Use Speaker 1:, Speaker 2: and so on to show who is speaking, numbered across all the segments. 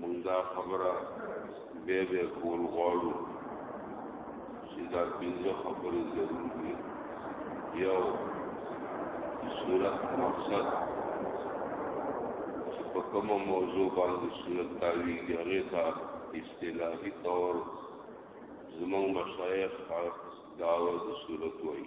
Speaker 1: مونږ دا خبره به به کول غواړو چې دا پنځه خبرې ضرور دي یو صورت مقصد چې په کومه موضوع باندې صورت تاویږي هغې ته اصطلاحي طور زمونږ مشایخ دعوه د صورت وایي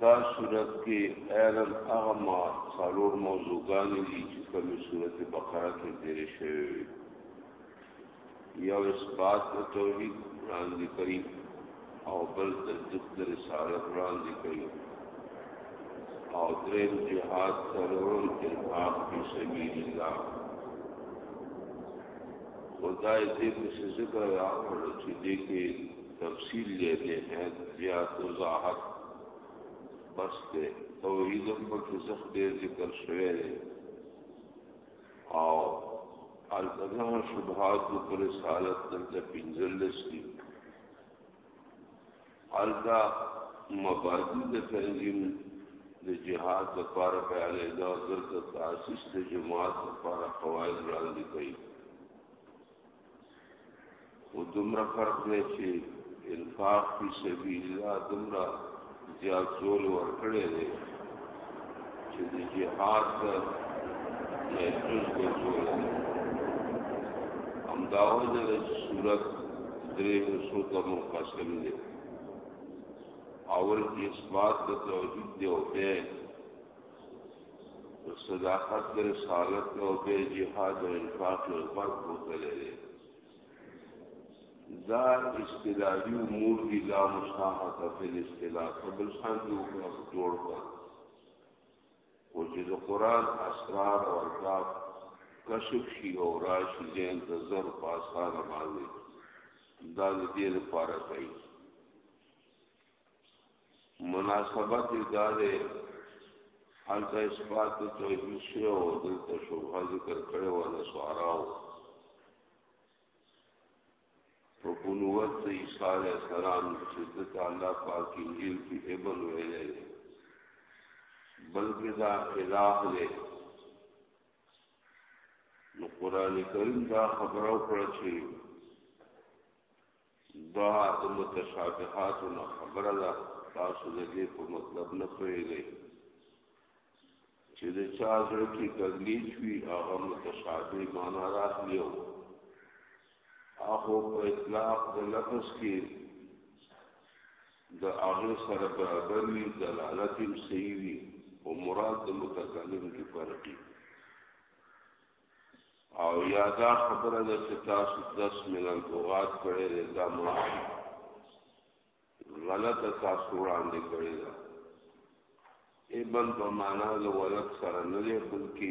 Speaker 1: دا صورت کې ايضا هغه ما څلور موضوعګانې دي چې کومې صورت بقره کې تیرې شوې وي یو اثبات د توحید وړاندې کوي او بل تصدیق د رسالت وړاندې کوي او دریم جهاد څلورم انفاق فی سبیل الله خدای دې په ذکر راغلو چې دې کې تفصیل یې دې هیڅ زیات وضاحت بس دې توحید په کې زخ دې ذکر شوی دی او البته شبهات پر رسالت دلته پنځلس دي الدا مبادی د تنظیم د جهاد لپاره بیانې دا دلته تاسیس د جماعت لپاره قواعد وړاندې کړي او دومره فرق دی چې انفاق فی سبیل الله دومره زیات زور ورکړی دی چې د جهاد د محسوس ګرځول دی همدا وجه ده چې صورت درې حصو ته منقسم دی اول کې اثبات د توحید دی او بیا د صداقت د رسالت او د جهاد او انفاق یو فرق بوتلی دی دا استدادي امور دي لا مشاهده فی الاستداد په بل شان کې وکړه جوړ کړه او چې د قران اسرار او الفاظ کشف شي او راشي ځین د زر پاسار باندې دا د دې لپاره کوي مناسبت ادارې حالت اثبات توحید شو او دلته شوبه ذکر کړو او نسواراو په بنوت عیسی علیہ السلام چې د الله پاک انجیل کې ابن ویلې بلکې دا خلاف دی نو قران کریم دا خبرو کړ چې دا د متشابهاتو نه خبره ده تاسو د دې په مطلب نه پوهیږئ چې د چا زړه کې ګنګیچ وي هغه متشابه معنا راخلي او هغه په اطلاق د لفظ کې د هغه سره برابر وي دلالت یې صحیح وي او مراد د متکلم کې فرق وي او یا دا خبره ده چې تاسو دس ملن اوغاد کړی دی دا ما غلطه تاسو وړاندې کړی ده ابن په معنا د ولد سره نه دی بلکې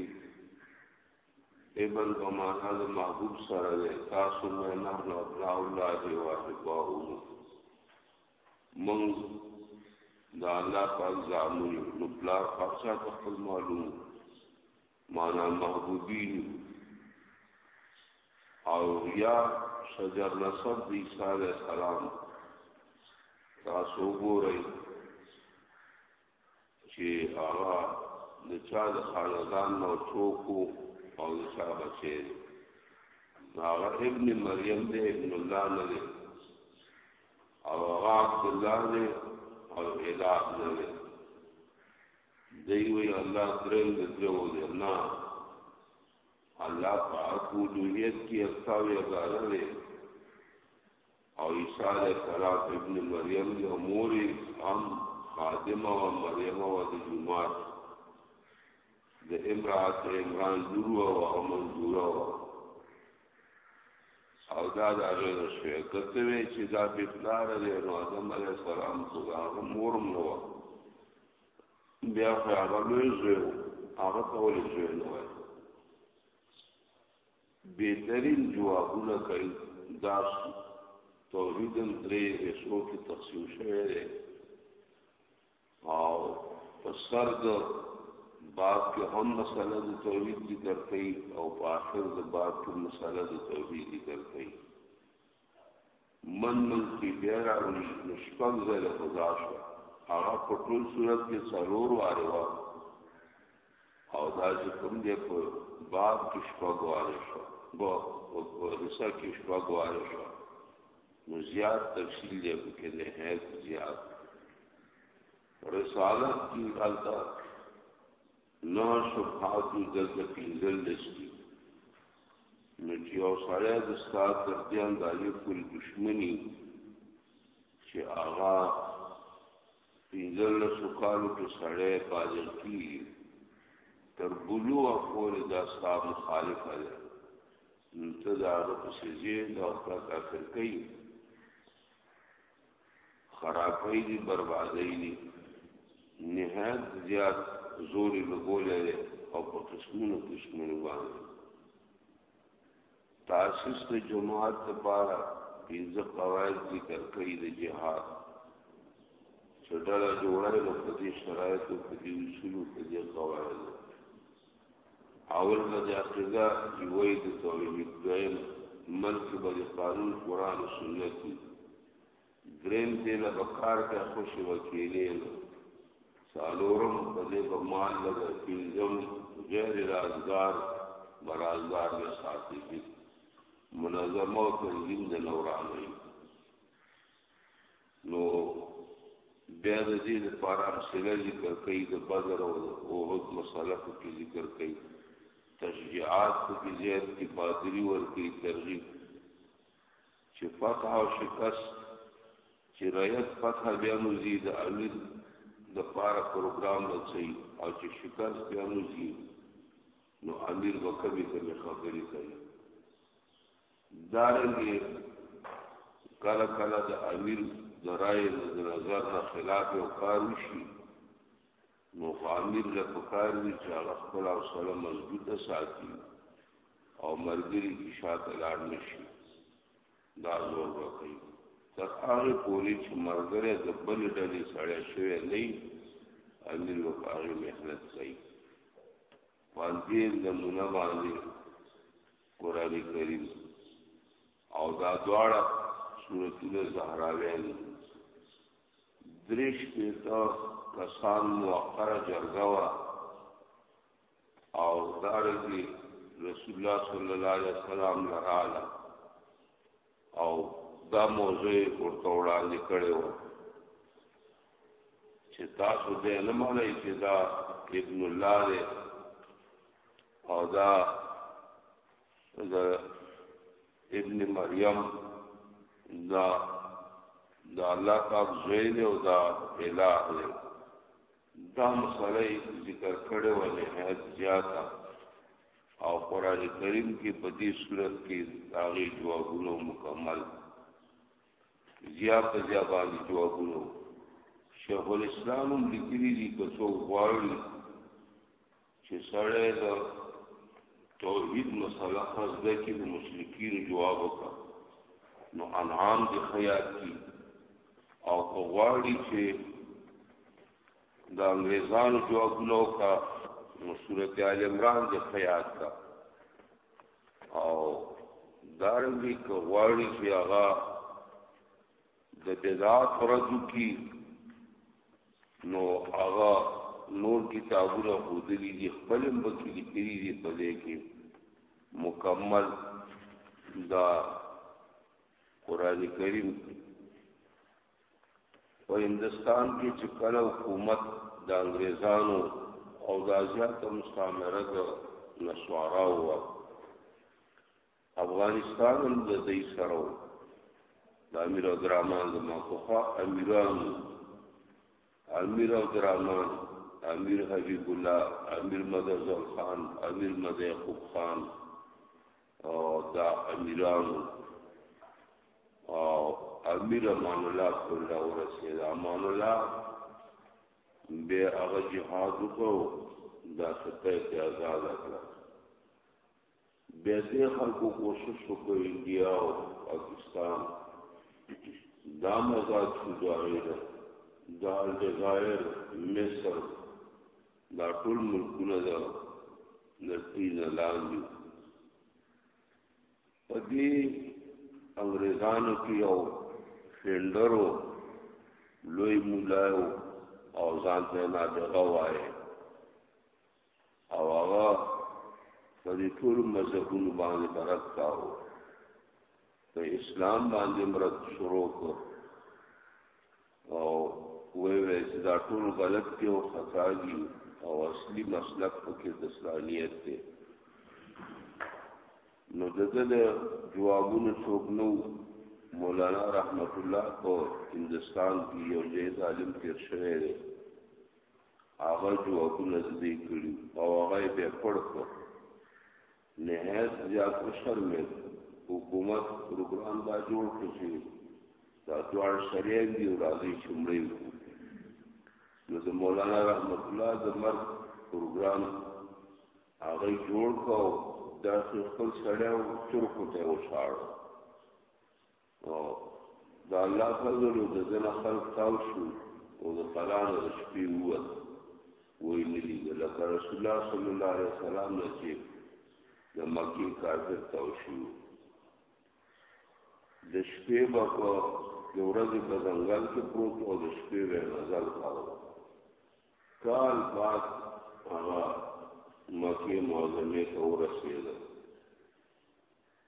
Speaker 1: ابن په معنا د محبوب سره دی تاسو مې نه نو ابنا الله دی واحباه من دا الله پاک زامن نو بلا پاک څخه خپل معلومه معنا محبوبین او یا شجر نسب د عیسی علی السلام تاسو وګورئ چې هغه د چا د خاندان نو څوک او د چا بچی دی هغه ابن مریم دی ابن الله نه دی او هغه عبد الله دی او اله نه دی دی وی الله دریم د درو دی نه الله پاک وجوهیت کی استاوی ازاره دی او عیسی علیہ السلام ابن مریم دی امور هم خادم او مریم او د جمعات د امرات عمران درو او منظور او او دا دا غیر شوی کته وی چې دا بفلار دی نو آدم علیہ السلام خدا هم مورم نو بیا خو هغه لوی زوی و هغه ته ولې زوی نه وایي بهترین جوابونه کوي دا توحید هم درې حصو کې تقسیم شوی دی او په سر د باب کې هم مسله د توحید ذکر کوي او په آخر د باب کې مسله د توحید ذکر کوي من من کې بیا راوړي نو شپږ ځله خدا شو هغه په ټول صورت کې څلور واره وا او دا چې کوم دی په باب کې شپږ واره شو بو په حصہ کې شپږ واره شو نو زیات تفصیل دی په کې نه هیڅ زیات رسالت کی غلطه نه شبهات دلته پنځل لستی نو چې یو سړی د استاد تر دې اندازې پورې دشمني چې هغه پنځل لسو کالو کې سړی بالغ کېږي تر بلوغ پورې دا استاد مخالفه ده نو ته د هغه پسې ځې دا ورته کافر کوي خرابې دي بربادې دي نهایت زیات زور لګولې او په قسمونو قسمونو باندې تاسیس د جماعت لپاره پنځه قواعد ذکر کړي د جهاد چې ډله جوړه نو په دې شرایطو په دې اصولو په دې قواعدو اول به د عقیده یوې د توحید دویم ملک به د قانون قرآن و سنت وي دریم دې نه به کار ته خوشې وکیلې نه څلورم په دې به مال لګه پنځم غیر رازګار به رازګار نه ساتي منظمه او تنظیم د نورانوي نو بیا د دې لپاره امثله ذکر کوي د بدر او احد مسله په کې ذکر کوي تشجیعات په کې زیات کې بادری ورکوي ترغیب چې فتح او شکست چې رایت فتح بیا نو زی د امیر د پاره پروګرام رچي او چې شکست بیا نو زی نو امیر وکوي کوي خبرې کوي دارنګه کله کله د امیر درای نظر نه خلاف او کار وشي نو خامیر له پکار وی چې هغه خپل او سره مضبوطه ساتي او مرګري کی شاته لاړ نشي دا زور وکړي تر هغه پوری چې مرګره د بل ډلې سره شوی نه امیر وکړي مهنت کوي باندې نمونه باندې قران کریم او دا دواړه سورتونه زهراویان دریش پیتا کسان موقره جرګه وا او دارنګي رسول الله صلی الله علیه وسلم لراله او دا موضوع ورته وړاندې کړې و چې تاسو دې نه مانی چې دا ابن الله دی او دا د ابن مریم دا دا الله پاک زوی دی او دا الہ دی دا مسله ذکر کړې و نهایت زیاته او قران کریم کې په دې صورت کې داغي جوابونه مکمل زیات زیات باندې جوابونه شیخ الاسلام لیکلي دي که څو غواړي چې سړی د توحید مسله خاص ده کې د مشرکین جواب وکړه نو انعام دې خیال کی او کو غواړي چې د انګریزانو جواب نو کا نو سورته ال عمران دې خیال کا او دارنګي کو غواړي چې هغه د بدعات ورځو کی نو هغه نور کتابونه خودلی دي خپل هم پکې لیکلي دي په دې کې مکمل دا قران کریم په هندستان کې چې کله حکومت د انګريزانو او د ازیات مستعمره د نسواراو افغانستان هم د دې سره و د امیر عبدالرحمن زما پخوا امیران امیر عبدالرحمن امیر حبیب الله امیر مدزل خان امیر مدیقوب خان او دا امیران او امیر امان الله کولا ورسید امان الله به هغه جهاد وکړو دا سپه ته آزاد کړ بیا دې خلکو کوشش وکړ انډیا او پاکستان دا مزاج شو جاهي ده دا الجزایر مصر دا ټول ملکونه ده نتی نه لاندې په دې انګريزانو کې یو فینډرو لوی مولایو او ځان ته نه دغه وایي او هغه په دې ټول مذهبونو باندې برت کاو په اسلام باندې مرت شروع کړ او وې وې چې دا ټول غلط دي او خطا دي او اصلي مسلک پکې د اسلامیت دی نو دغه د جوابونو څوک نو مولانا رحمت الله په هندستان کې یو ځای عالم تیر شوی دی هغه جوابونه زده کړي او هغه به پړ کړ نهایت زیات شرمې حکومت پروګرام دا جوړ کړی چې دا دوه شریعه دی او راځي چې مړی نو د مولانا رحمت الله د مرګ پروګرام هغه جوړ کاو دا خپل سړیو چرکو ته وشاړو او د الله فضل او د ځنه خلق تاو شو او د قلا نه شپې ووت وای نه لیدل لکه رسول الله صلی الله علیه وسلم نه چې د مکې کافر تاو شو د شپې به په د ورځې په ځنګل کې پروت او د شپې به غزل کاوه کال بعد هغه مکې معظمې ته ورسېده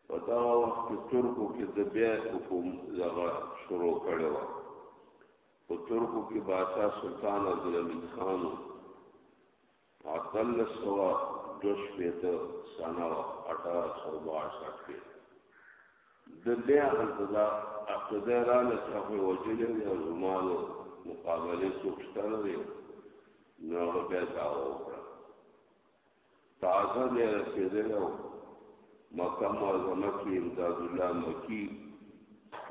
Speaker 1: په دا وخت کې ترکو کې د بیا حکومت دغه شروع کړی و په ترکو کې بادشاہ سلطان عبدالحمید خان عدل سوا دوش پیت سنه و اٹار سو باشت کې د بیا انتظا اقتدای را لچاقی وجلی دی او زمان مقابلی سوکشتن دی نو هغه بیا دعوه وکړه تازه دی رسېدلی او مکه معظمه کې امداد الله مکی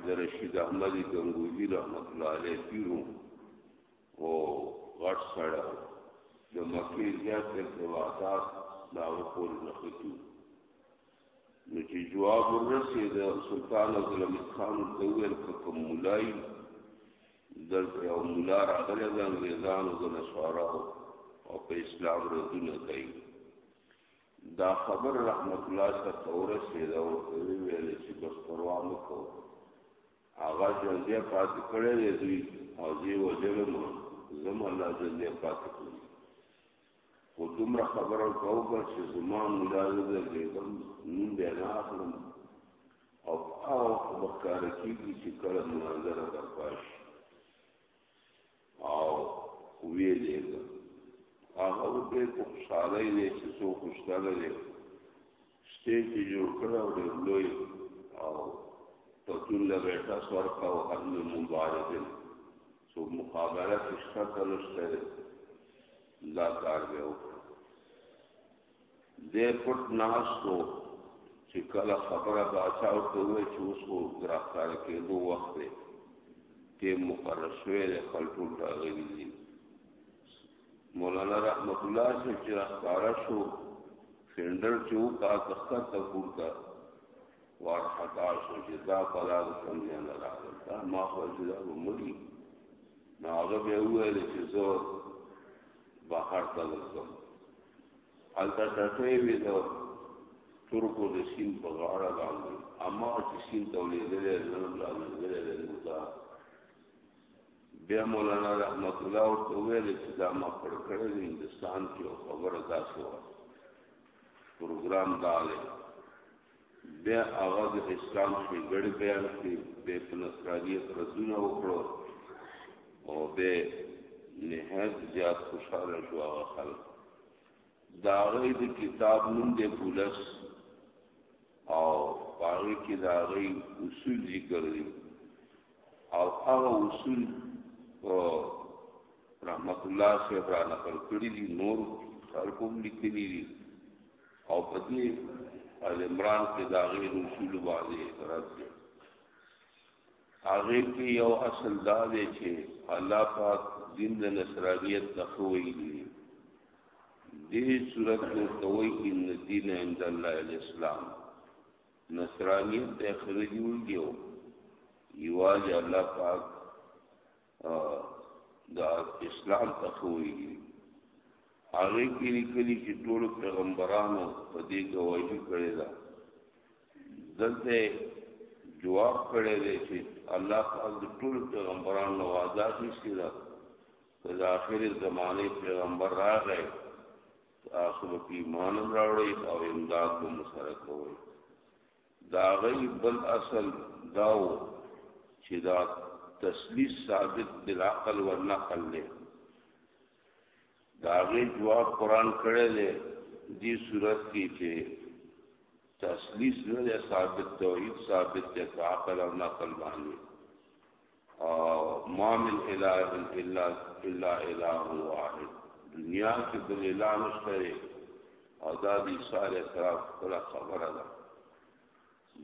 Speaker 1: د رشید احمد ګنگوهی رحمت الله علیه پیرو او غټ سره د مکه زیات ارتباطات دا وکول نخیتو نو چې جواب ورسېد سلطان عبدالحمید خان ته وویل که کوم ملایي دلته یو مولا راغلی د انګریزانو د نصاراو او په اسلام ردونه کوي دا خبر رحمت الله صاحب ته ورسېده او ورته وویل چې بس پروا مه کوه هغه ژوندی پاتې کړی دی دوی او زه یې وژلم زه هم الله ژوندی پاتې کړم خو دومره خبره ورته وکړه چې زما نو یا زه درلېږم نوم بیا نه اخلم او په هغه وخت به ښکاره کېږي چې کله مناظره برپا شي او ویې لېږه هغه ډېر په خوشحالۍ دی چې څوک خوشحاله دی سټیج یې جوړ کړ او ډېر لوی او پتون له به ټاس ورکړه او هر یو مبارزه څو مقابله کې شته که نشته دا کار به وکړ دې پټ ناستو چې کله خبره باچا ورته وویل چې اوس خو ګرفتار کېدو وخت دی ټیم مقرر شوی دی خلک ټول راغلي دي مولانا رحمت الله صاحب چې راخاره شو فینډر چې و کا تخت ته پورته وار خطا شو چې دا پلا د سمجه نه راغل دا ما خو چې دا ومري نو هغه به وویل چې زه بهر ته لږم البته ټټې وې دا ترکو د سین په غاړه باندې اما چې سین تولیدلې نه راغلې نه دا بیا مولانا رحمت الله ورته ویل چې دا ما پړ کړی دی هندستان کې او خبره داسې وه پروګرام دا دی بیا هغه د اسلام ښېګړې بیان کړې بیا په نصرانیت ردونه وکړو او بیا نهایت زیات خوشحاله شو هغه خلک د هغوی د کتاب نوم دی بولس او په هغې کې د هغوی اصول ذکر دي او هغه اصول رحمت الله صاحب را نقل کړی دي نور خلکو لیکلي دي او په دې ال عمران کې دا غیر اصول باندې رد دي هغه کې یو اصل دا دی چې الله پاک دین د نصرانیت تخوي دي دې صورت کې توي ان دین عند الله الاسلام نصرانی ته خره جوړیو یوازې الله پاک دا اسلام ته خوي هغه کې لیکلي چې ټول پیغمبرانو په دې گواہی کړې ده دلته جواب کړی دی چې الله پاک د ټول پیغمبرانو وعده کړې ده کله اخر زمانه پیغمبر راغی تاسو به ایمان راوړی او امداد به مسره کوئ دا غي بل اصل داو چې دا تسلیث ثابت بالعقل والنقل له دا غي جواب قران کړه له دې صورت کې چې تسلیث نه ثابت توحید ثابت ته عقل او نقل باندې ما من اله الا الا اله واحد دنیا کې بل اله نشته او دا د عیسی علیه السلام خپل خبره ده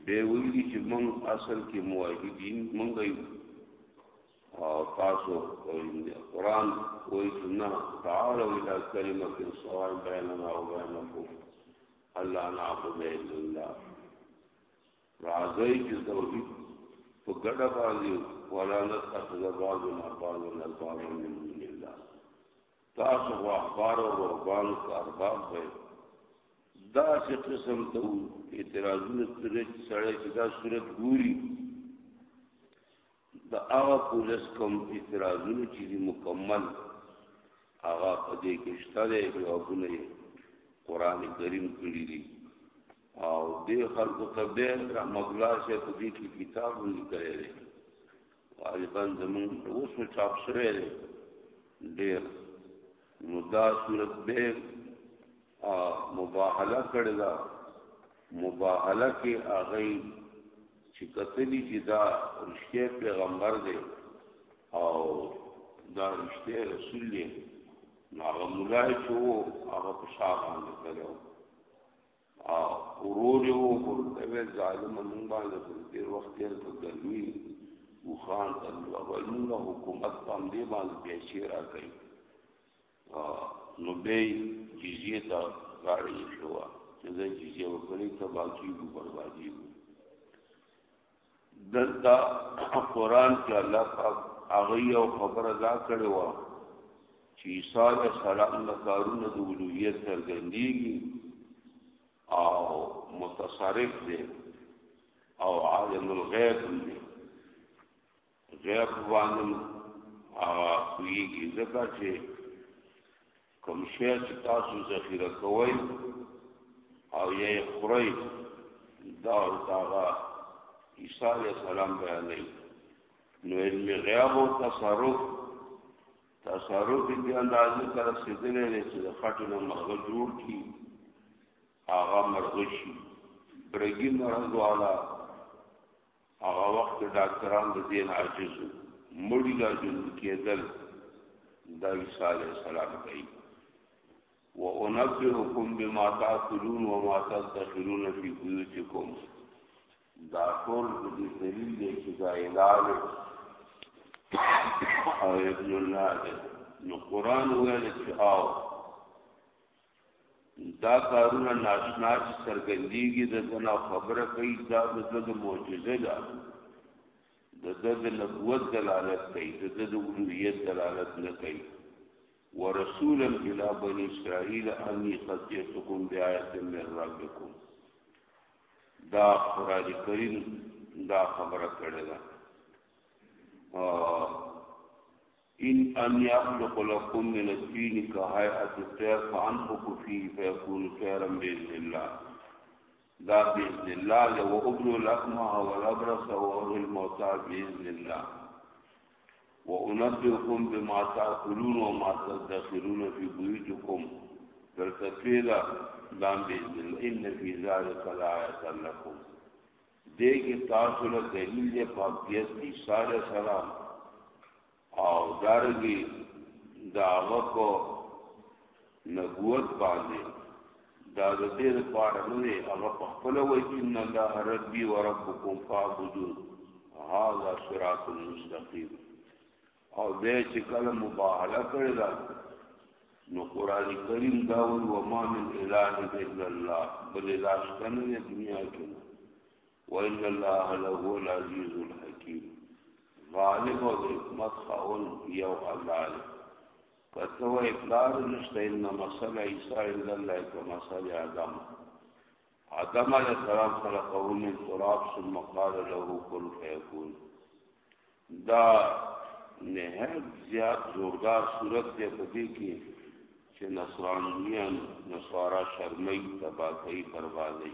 Speaker 1: به ویلي چې موږ اصل کې موحدین موږ یو او تاسو قرآن وایي چې نه تعالوا الى كلمه سواء بيننا وبينكم الله نعبد الا الله راځئ چې توحید په ګډه باندې ولا نتخذ بعضنا بعضا اربابا من دون الله تاسو خو احبار او رهبان او ارباب وئ دا چې قسم ته اعتراضونه ترې سړی چې دا صورت ګوري د هغه پولیس کوم اعتراضونه چې دي مکمل هغه په دې کې شته دی جوابونه یې قران کریم کړی دي او دې خلکو ته به رحمت الله شه په دې کې کتاب لیکلی دی غالبا زمون اوس نو چاپ شوی دی ډېر نو دا صورت به مباهله کړی دا مباهله کې هغه چې کتلی چې دا رښتیا پیغمبر دی او دا رښتیا رسول دی نو هغه مولای چې وو هغه په شا باندې کړو او ورور یو ورته وی ظالم مونږ باندې په دې وخت کې ته ګرمي وخان ته وای مونږ حکومت باندې باندې پیسې راکړي نو به جزیه ته غاړي شو چې جزیه وکړي تباکی وو بربادي وو دلته قران کې الله پاک هغه یو خبره دا کړې و چې عیسی علیه السلام د کارونو د اولویت څرګندېږي او متصرف دی او عالم الغیب دی غیر وانم هغه خویږي ځکه چې کوم شی چې تاسو ذخیره کوئ او یې خورئ دا او تاغه عیسی علیہ السلام بیانې نو علم غیاب او تصرف تصرف دې اندازې تر رسیدلې نه چې خټو نه مرغ جوړ کی هغه مرغ شي برګي مرغ والا هغه وخت ډاکټران د دین عاجز مړی لا جن کېدل دا عیسی علی السلام کوي وانبئکم بما تاکلون وما تدخرون فی بیوتکم دا ټول د دلیل دی چې دا علاج او ابن الله دی نو قران ویل چې او دا کارونه ناشنا چې څرګندېږي د ده نه خبره کوي دا د ده د معجزه ده د ده د نبوت دلالت کوي د ده د الوهیت دلالت نه کوي ورسولا الى بني اسرائيل اني قد جئتكم بآية من ربكم دا قرآن کریم دا خبره کړې ده إن أن يخلق لكم من الدين كهيئة الطير فأنفق فيه فيكون خيرا بإذن الله دا بإذن الله وأبلو الأكمه والأبرص وأغي الموتى بإذن الله وأنبئكم بما تأكلون وما تدخلون في بيوتكم فالتفيلة دا بإذن الله إن في ذلك لآية لكم دې کې تاسو له دلیل دی په حقیقت کې صالح سلام او دارګي داغه کو نبوت باندې دا د دې لپاره نه دی هغه په خپل وای چې ان الله ربي وربكم فاعبدون هذا صراط مستقيم او به چې کله مباهله کړی دا نو قران کریم دا وی و ما من اله الا الله بل اله شتن دی دنیا کې و ان الله له هو العزیز الحکیم غالب او حکمت خاون یو الله دی کته و اقرار نشته ان مسل عیسی الا الله کما مسل آدم آدم علیہ السلام خلقه من تراب ثم قال له كن فيكون دا نهایت زیات زوردار صورت دی په دې کې چې نصرانیان نصارا شرمای تباہی بربادی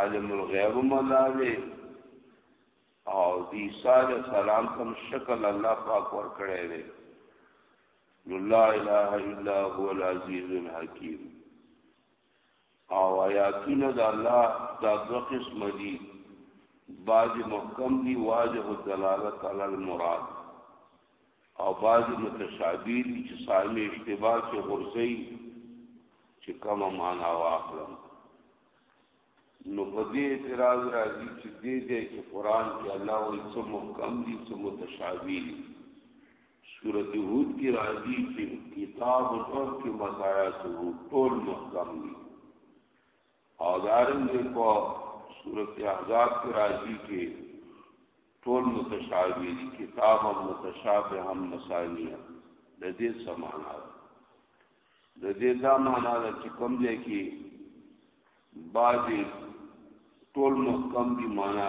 Speaker 1: عالم الغیب مولا دی او د عیسی علی السلام کوم شکل الله پاک ور کړی دی نو لا اله الا هو العزیز الحکیم او آیاتونه د الله دا دو قسم دي باج محکم دي واجه الدلالت علی المراد او بعضی متشابه دي چې صاحب اشتباه کې غرزي چې کوم معنا واخلم نو په دې اعتراض راځي چې دې دې چې قران کې الله او څه محکم دي څه متشابه دي سورته هود کې راځي چې کتاب او کې مزایا ټول محکم دي او دارنګ په سورۃ احزاب کې راځي کې ټول متشابه دي کتاب هم متشابه هم مسانیه د دې سمانا د دې دا معنا ده چې کوم ځای کې بعضی ټول محکم دي معنا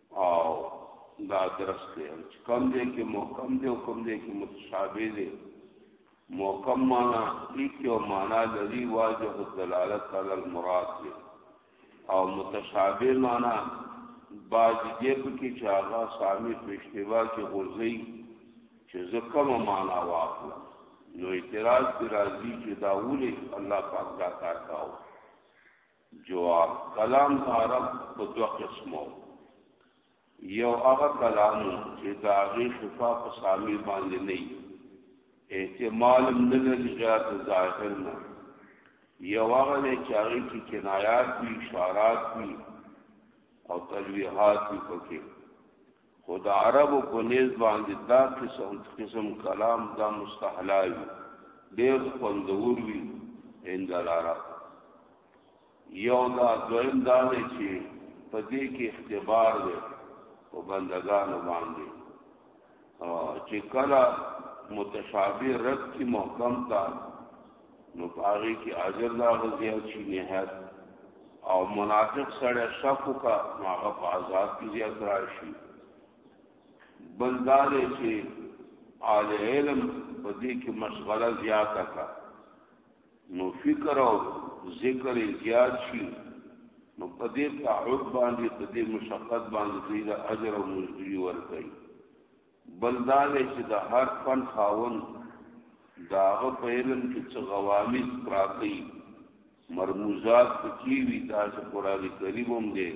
Speaker 1: او دا درس دی چې کم دی کې محکم دی او کم دی کې متشابه دی محکم معنا یک یو معنا لري واضح دلالت علی المراد دی او متشابه معنا باج دې په کې چې هغه سامي په اشتباه کې غورځي چې زکم معنا واخله نو اعتراض دی راځي چې داولې الله پاک دا کار کاوه جواب کلام عرب په دوه قسمو یو هغه کلام چې دا غي شفا په سامي باندې نه احتمال نه لري ذات ظاهر نه یو هغه نه چاري کې کنایات وی اشارات وی او تلویحات وی پکې خو د عربو په نیز باندې دا قسم قسم کلام دا مستحلاوی ډیر خوندور وی اندلاره یو دا دویم دا دی چې په دې کې اختبار دی په بندگانو باندې چې کله متشابه رد کی محکم تا نو پاره کې اجر دا غزي چې نهایت او منافق سره شک کا هغه په عذاب کې زیات راشي بلدار چې آل علم په دې کې مشغله زیاته کا نو فکر او ذکر زیات شي نو په دې تعود باندې په دې مشقت باندې دې اجر او مزدوري ورکړي بل دا دی چې د هر فن خاوند د هغه په علم کې څه غوامض پراته وي مرموزات پکې وي دا چې قران کریم هم دی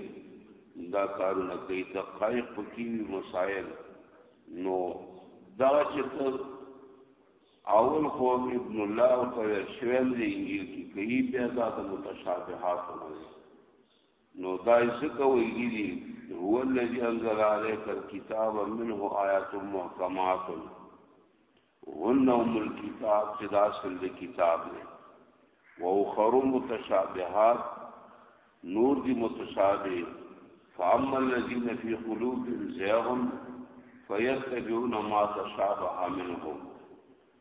Speaker 1: دا کارونه کوي دقایق پکې وي مسائل نو دا چې ته اول خو ابن الله او ته شویل دی انجیل کې کوي بیا دا د متشابهات نه نو دا څه کوي دي هو الذي انزل عليك الكتاب منه آيات محكمات هن ام الكتاب صدا سل کتاب نه واخر متشابهات نور دي متشابه فاما الذين في قلوبهم زيغ فيتبعون ما تشابه منه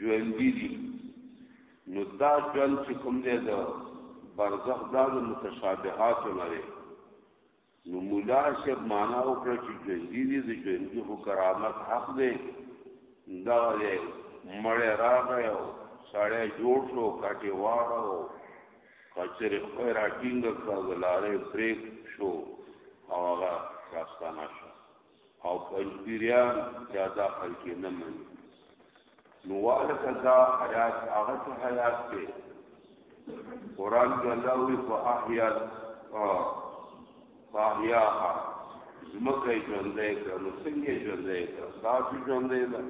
Speaker 1: ژوندۍ دي نو دا ژوند چې کوم دی د برزخ دا د متشابهات نه دی نو مولا شب معنا وکړه چې ژوندۍ دي د ژوندۍ خو کرامت حق دی دا دی مړی راغی او سړی جوړ شو کټې واړه او کچرې خوی را ټینګه کړه د لارې بریک شو او هغه راستانه شو او پنځپیریان چې دا خلک نه مني نو والکه دا حیات هغه څه حیات دی قران کې الله وی په احیات فاحیاها زمکه ژوندې کړه نو څنګه ژوندې کړه تاسو ژوندې ده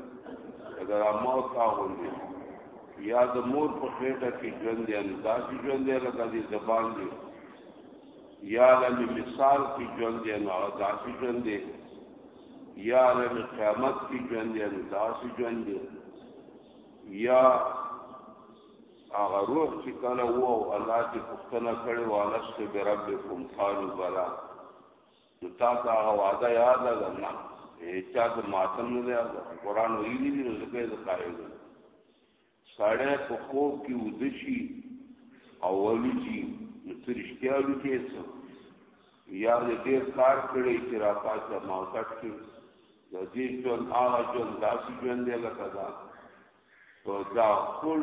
Speaker 1: اگر موت تا غوندې یا د مور په خېټه کې ژوندې ان تاسو ژوندې لکه دې زبان دی یا عالم مثال کی ژوند دی نو هغه داسې ژوند دی یا عالم قیامت کی ژوند دی نو داسې ژوند دی یا هغه روح چې کله وو او الله دې پښتنه کړي والست بربکم قالوا بلا نو تا ته هغه وعده یاد ده نه هیڅ د ماتم نه دی قرآن ویلي دی نو ځکه یې قائل دی سړی په خوب کې وده شي او ولوځي نو څه رښتیا لوځي څه یا د ډېر کار کړی چې را پاسه ماوتټ کې د دې ژوند هغه ژوند داسې ژوند دی لکه دا او دا ټول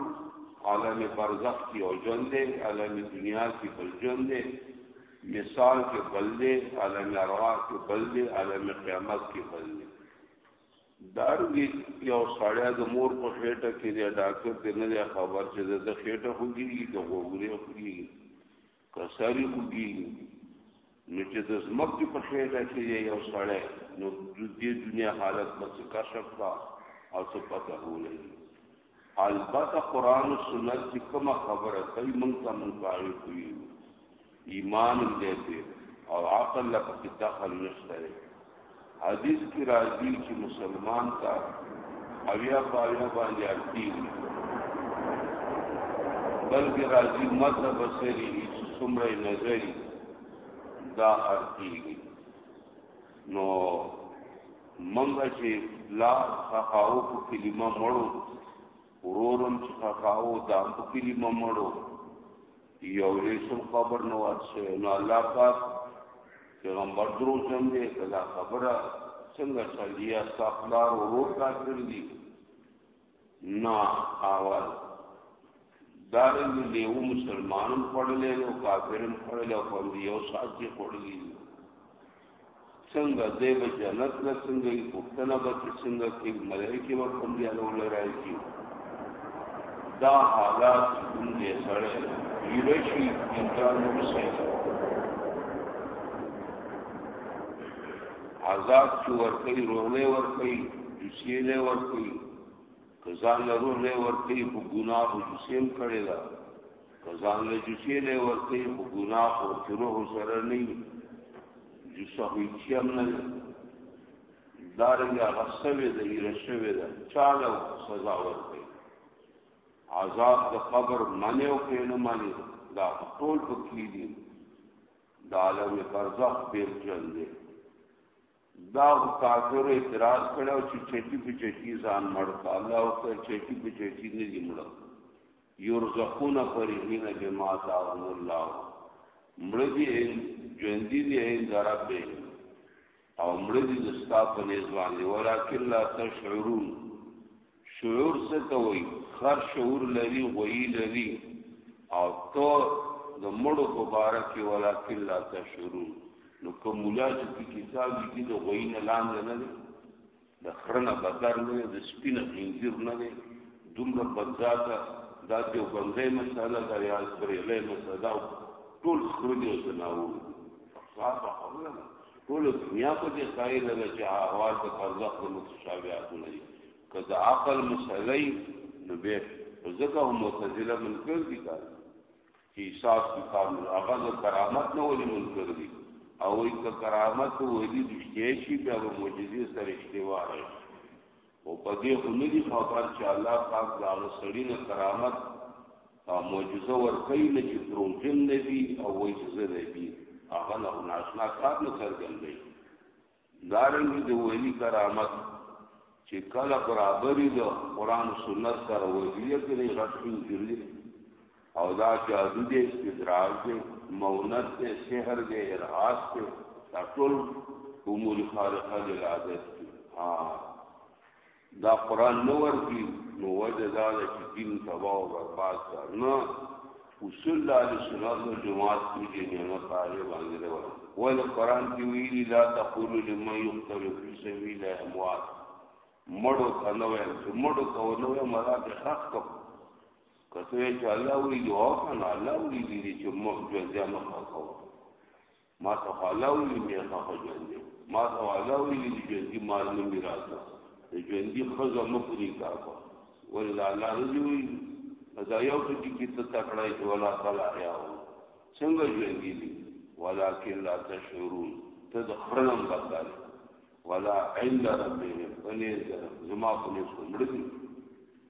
Speaker 1: عالم برزخ کې او ژوند دی عالم دنیا کې بل ژوند دی مثال کې بل دی عالم ارواح کې بل دی عالم قیامت کې بل دی دارنګه یو سړی د مور په خېټه کې دی ډاکټر ته نه دی خبر چې د خېټه خوږیږي د غوګري خوږیږي کساری خوږیږي نو چې د زمکې په خېټه کې دی یو سړی نو د دې دنیا حالت په څه کشف کا او څه پته ولګي البته قرآن او سنت چې کومه خبره کوي موږ ته موږ په هغې پوهېږو ایمان هم دی پرې او عقل له پکې دخل نشته دی حدیث کې راځي چې مسلمان ته اویا په اویا باندې اړتي بلکې راځي مذهب بصري څومره نظري دا اړتي نو منګه چې لا خخاو په کلمه مړو ورورم چې خخاو دا په کلمه مړو یو لیسم قبر نو اچھے نو الله پاک پیغمبر درو جن دې کلا خبره څنګه چلیه استغفار ورور کا کړی نا اول دارنګ لیو مسلمانم پړلې او کافرم پړلې او په دې یو سات کې پړلې څنګه دې به جنت له څنګه یې پښتنه به څنګه کې ملایکی به کوم دی الله ولې راځي دا حالات دې سره یرشي انسان وسه آزاد شو ورکی روحله ورکی جوسیه له ورکی کزان له روح له ورکی په ګناه او جوسیم کړی دا کزان له جوسیه له ورکی په ګناه او روح سره نه جوسه وی چیم نه دارنګه غسوی د ایرشوی دا چاله سزا ورکی عذاب د قبر منه او کینه منه دا ټول پکې دي د عالم برزخ بیل ژوند دی دا کافر اعتراض کړو چې چټي په چټي ځان مړ کا الله او ته چټي په چټي نه دی مړ یرزقون فرحین بما تعاون الله مړ دی ژوند دی عین رب او مړ دی د ستا په نس باندې ولکن لا تشعرون شعور څه ته وایي خر شعور لري غوي لري او ته د مړو په باره کې ولکن لا تشعرون نو کوم مولا چې په کتاب کې د غوي نه لاندې نه دی د خرنه بدر نه د سپینه خنزیر نه دی دومره بدذاته دا د بندې مساله دا یا پرېلې مساله ټول خرجو سناو صاحب خبره ټوله دنیا په دې قائل ده چې احوال د برزخ د متشابهاتو نه دي که د عقل مسلې نو به ځکه هم معتزله منکر دي کار چې حساب کتاب هغه د کرامت نه ولې منکر دي او ای که کرامت ولې دشته شي بیا به معجزې سره اشتباه راځي او په دې خو نه دي خبر چې الله پاک د هغه سړي نه کرامت او معجزه ورکوي نه چې دروغجن نه وي او وایي چې زه نبي هغه له ناشنا کار نه څرګندوي دارنګه د ویلي کرامت چې کله برابرې د قرآن سنت سره وزیه کې غټ انجلی او دا جادو دی استدراج دی مونت دی سحر دی ارهاس دی دا ټول امور خارقه للعادت دی ها دا قران نو ورکی نو وجه دا چې دین تباہ او برباد کړ نه اصول د سنت او جماعت کې دي نه پاره باندې راوړل ول قران کې ویلي لا تقول لمن يقتل في سبيل اموات مړو کنوې مړو کنوې مراد حق کو که ته وې چې الله وی دعا وکړه نو الله وی دې دې چې موږ ژوند یې مخه کوو ما ته الله وی دې ته خو ژوند دې ما ته الله وی دې ژوند دې مال نه میراث دې ژوند دې خزه مخري کا کو ولې الله رضی وی دا یو څه چې ته تکړه یې ولا تعالی یا څنګه ژوند دې ولکن لا تشعرون ته د خرنم بدل ولا عند ربهم فنيذ زما په نسبت مړ دي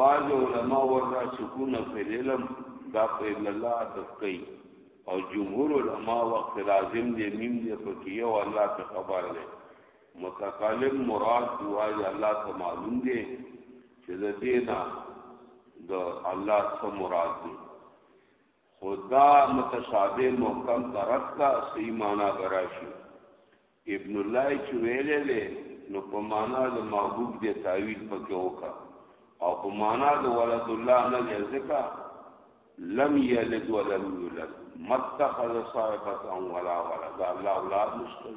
Speaker 1: بعض علما ورنه سکون په علم دا په الله تکي او جمهور علما وقت لازم دي مين دي پکې او الله ته خبر ده متکلم مراد دعا دي الله ته معلوم دي چې د دینا د الله څخه مراد دي خدا متشابه محکم ترک کا صحیح معنا براشي ابن الله یې چې ویلی دی نو په معنا د محبوب دی تعویل پکې وکا او په معنا د ولد الله نه دی ځکه لم یلد ولم یولد متخذ صاحبتا ولا ولا دا الله اولاد نشته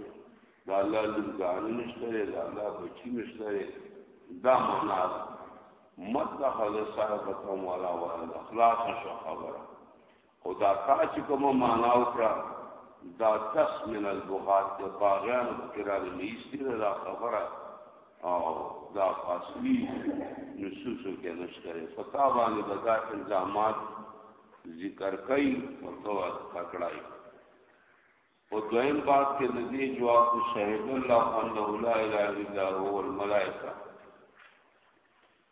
Speaker 1: دا الله لږان نشته دا الله بچی نشته دا معنا متخذ صاحبتا ولا ولا خلاص شو خبره او دا تا چې کومه معنا وکړه دا تس من البغات د باغیانو په کې راغلي نه ایستي دا خبره او دا فاصلی نصوصو کې نشته فتا باندې بدا الزامات ذکر کوي او تو تکړای او دویم بات کې د دې جواب شهید الله انه لا اله الا هو الملائکه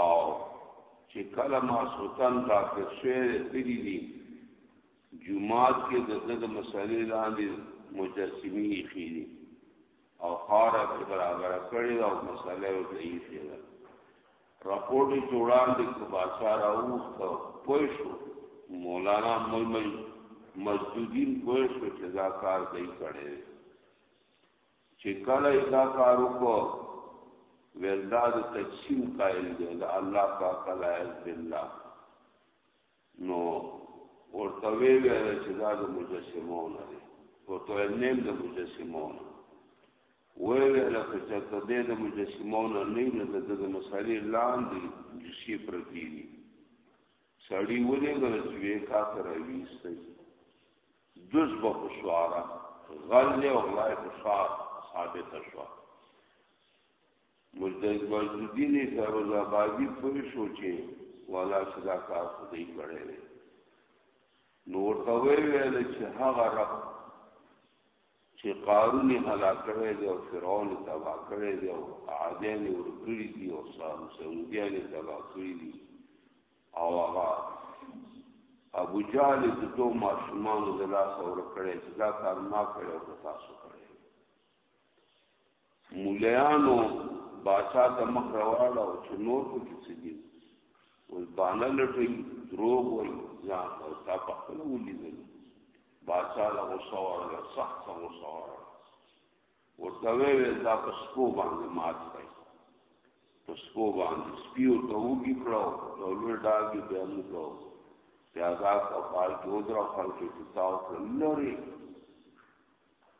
Speaker 1: او چې کله ما سوتن را کښې تیری دي جمعات کې د دغه مسلې لاندې مجسمي خېری او خارا کې برابر کړی او مسله یې صحیح شوه رپورټ جوړان د کباسار او پوه شو مولانا مولوی مسجدین پوه شو چې دا کار دی کړی چې کله یې دا کار وکړو ویل دا د تجسیم قائل دی د الله پاک العیاذ بالله نو ورته ویل چې دا د مجسمونه دی ورته نیم د مجسمونه ویل لکه چې ته دې د مجسمونو نه نه د د مسالې لاندې جسی پرتی دي سړی ولې غل چې کافر وي ستاسو جز به خسواره غل او غلای خسوار ثابت شو مجدد مجددین فیروز آبادی پوه شو چې والا صدا کار خدای کړی دی نو ورته ویل چې هغه رب چې قارون هلاک کړی دی او فرعون تبا کړی دی او عادیان ورکړي دي او سام سعودیان تبا کړی دي او هغه ابو جال د دو ماشومان د لاس اور کړي چې دا کار ما کړي او تاسو کړي مولیانو باچا ته مخ راواله او چې نور په کې څه دي ول باندې لټي دروغ وي ځان او تا په خپل ولیدل باچا له غوسه ورغله سخت غوسه ورغله ورته وې دا په سپو باندې مات کړ په سپو باندې سپیو ته وګی کړو نو لور داګي به موږ کړو پیادا په پال کې ودرو خلک ته تاو کړل لوري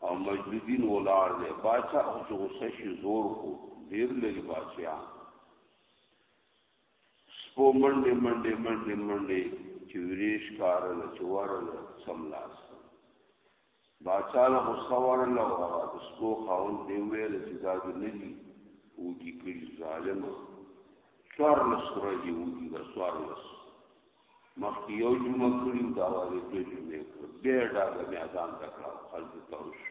Speaker 1: او مجددین ولار دې باچا او چې غصه شي زور کو ډیر لري باچا سپو منډه منډه منډه منډه چې وریش کارل چې ورل سملاس باچا له غوسه وړل او هغه د سپو خاوند ته وویل چې دا دې نه دي وږي کړي ظالمه څوارلس ورځې وږي به څوارلس مخکې یو جمعه کړي دا وایي دوه جمعې کړو بیا ډاګه مې اذان ته کړه خلکو ته وشو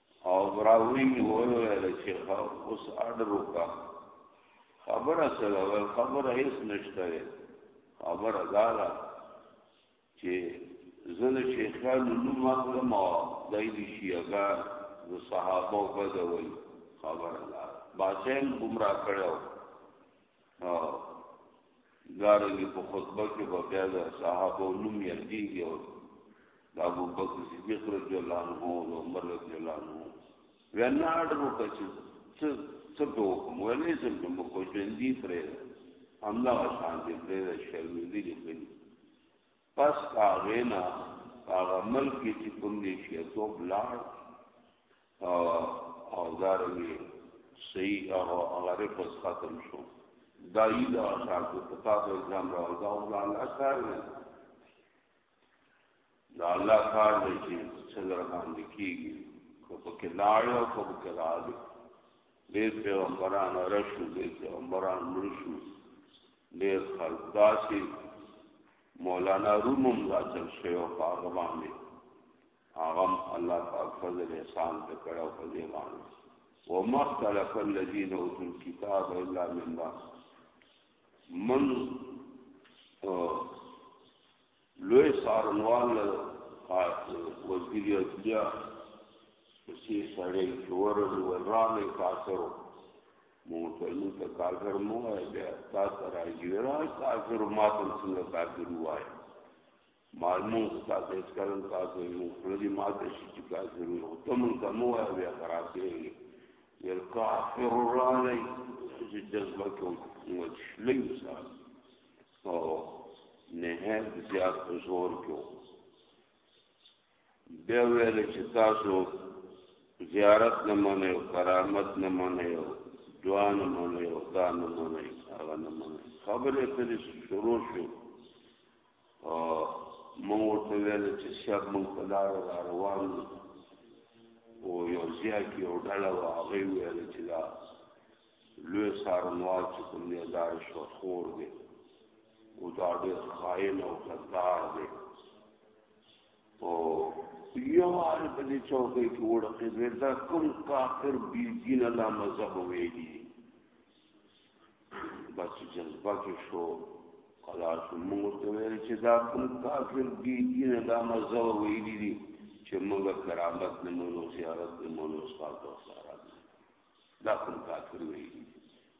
Speaker 1: او براوی می وویل چې اوس اډر وکا خبره سره ول خبره هیڅ نشته خبره دا ده چې زه د شیخانو نوم اخلم او دای دي شیعاګان د صحابه بدوي خبره ده باسم گمراه کړو دارنګ په خطبه کې به بیا د صحابه نوم یادېږي او د ابو بکر صدیق رضی الله عنه او عمر رضی الله عنه وینا اړه وکړه چې څه څه به وکړم ولې څه به مو خو ژوندي پرې همدا شان دې پرې شرمېدلي پرې پس په هغې نه په هغه ملک کې چې کوم دی شیتوب لاړ او دارنګې صحیح هغه هغه رفظ ختم شو دا یی دا شاکو پتا د ځان راو دا الله کار دی دا الله کار دی چې څلور باندې کیږي کو پکې لاړ او کو پکې راځي دې پیغمبران راشو دې پیغمبران مرشو ډېر ښه داسې مولانا روم هم راچل شوی او په هغه باندې هغه هم الله پاک فضل احسان ته کړی او په دې باندې وما اختلف الذين اوتوا الكتاب الا من بعد من لوی څارنوال وزیر عدلیه پسې سړی چې ورغی ول راغی کافرو مو ته نو ته کافر مو وای بیا تا ته راځي را کافر ما ته څنګه کافر وای معلوم تا ته اس کلم کافر مو کړی ما ته شي چې کافر مو ته مو ته مو وای بیا خراب دی یل کافر راغی چې جذبه کوم مو شلې وسه او نهایت زیات زور کو بیا ویل چې تاسو زیارت نه منئ او کرامت نه منئ او دعا نه منئ او دا نه منئ هغه نه منئ خبرې اترې شروع شو او مونږ ورته ویل چې شب مونږ په لار را روان دي او یو ځای کې یو ډله وه هغوی ویل چې دا لوی څارنوال چې کوم دی دا رشوت خور دی او دا ډېر خاین او غدار دی او یو حال په دې چوکۍ کې وړقې زوی دا کوم کافر بی دین الله مذهب ویلي بس جذبه کې شو خلاص موږ ته ویل چې دا کوم کافر بی دین الله مذهب ویلي دي چې موږ کرامت نه مونږ زیارت نه مونږ ساتو سره دا کوم کافر ویلي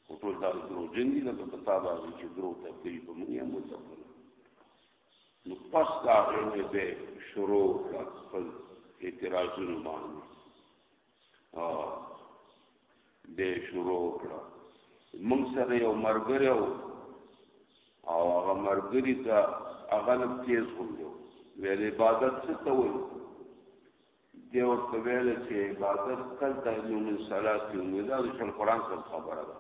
Speaker 1: خو ټول دا دروغجن دي لکه په تا باندې چې دروغ ته کوي په موږ یې موږ تکړه نو پس دا غوښنه به شروع کړه خپل اعتراضونه باندې ها به شروع کړه موږ سره یو مرګره او هغه مرګري ته هغه تیز غوندو ویل عبادت څه ته وایي دی ورته ویل چې عبادت تل د مومن صلات کې امید او چې قرآن سره خبره ده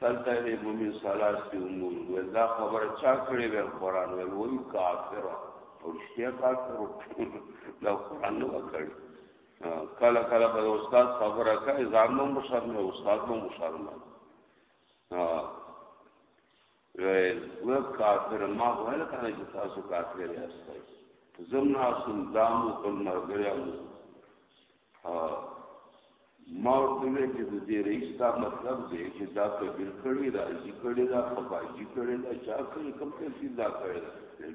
Speaker 1: تل د مومن صلات کې امور ول دا خبره چا کړې ویل قرآن ویل وای کافر او شیا کافر دا قرآن نو کړی کله کله به استاد خبره کوي ځان نو مشرم استاد نو مشرم ویل و کافر ما ویل کنه چې تاسو کافر یاست زمنا سم دامو پر مرګریا مو ما ورته ویل چې د دې رئیس دا مطلب دی چې دا په بل کړي راځي کړي دا خپاجي کړي دا چا کړي کوم څه دا کړي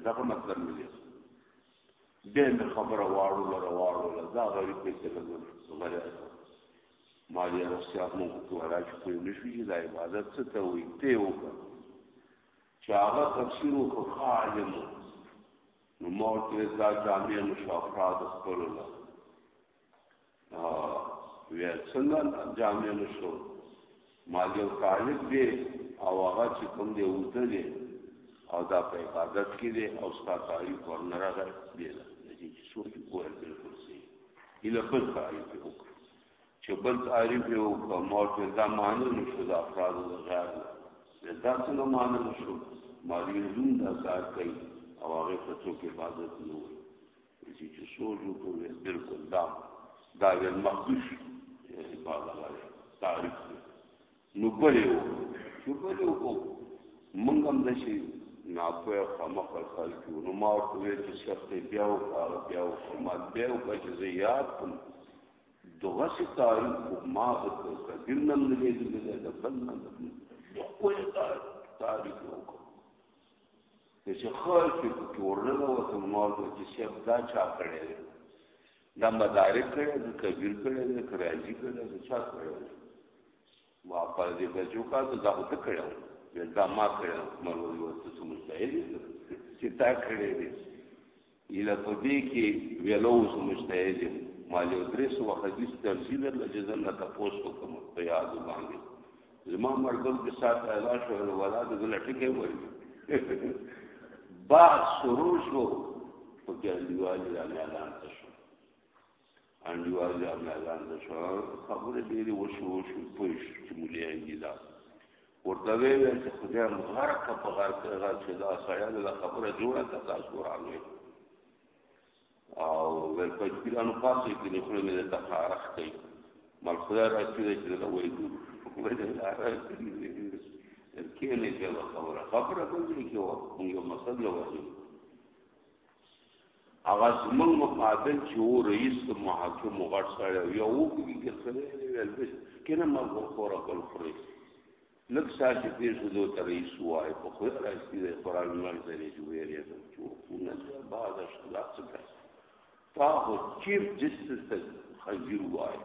Speaker 1: دا کوم مطلب نه دی دې مې خبره واړو لره واړو لره دا غریب دې څه نه غلې ما دې رسیا مو کو راځ په نشو چې دا عبادت څه ته وي ته وکړه چې هغه تفسیر وکړ عالم نو مور ته دا جامع مشافات خپل نه وی څنګه جامع نشو مال یو طالب دی او هغه چې کوم دی وته دی او دا په عبادت کې دی او ستا تعریف ورنه راغی دی دا چې سوچ کوه بالکل صحیح اله په تعریف وکړه چې بل تعریف یو کومور په دا معنی نشو دا افراد غیر دا څنګه معنی نشو مالی زوم دا کار کوي او هغه په څوک عبادت نه وي چې چې سوچ وکړو بالکل دا دا یو مخدوش په هغه تاریخ نو بلې و نو بلې و مونږ هم د شي ناپوه خامخ خلک نو ما ورته ویل چې شیخ دی بیا و هغه بیا و ما بیا و چې زه یاد کړم دغه سي تاریخ ما د تدین نن نه دی د بل نن خپل تاریخ وکړ نو چې خال کې پکې ورننه وته ما ورته چې صاحب دا چا کړی دی دا مدارک کړی دی کبیر کړی دی کراجی کړی دی چا کړی دی ما په دې بچو کا ته دا وته کړی دا ما کړی مروي وته څه مشاهده چې تا کړی دی هیله په دې کې ویلو اوس مجتهد یم ما یو درې سوه حدیث درځي درله چې زه نه تپوس وکړم په یادو باندې زما ملګرو کې سات پیدا شو نو ولا د زه ټکی وایي بعد شروع شو په ګرځیوالي رانه اعلان ته شو انډیوال جام نه اعلان نشو خبره ډیره وشو وشو پوښ چې مولې انګی دا ورته ویل چې خدای غرق په غرق هغه چې دا سایه دا خبره جوړه کا تاسو راغلی او ول په پیرانو پاسې کې نه خلک نه ته خارخ کوي مل خدای راځي چې دا وایي خدای دې راځي کې نه چې خبره خبره کوي چې یو مسله وایي هغه زموږ مقابل چې وو رئیس د محاکمو غټ سړی و یو وکړي که څه ویلې ویل بس کنه مرګ وخوره بل خورې لږ سا چې تېر شو دو ته رئیس ووایه په خوی راستی دی قرآن لمر ته یې چې ویرېدم چې وخونه زه بعضه شو دا څه کوي تا خو چیف جسټس ته خنجیر ووایه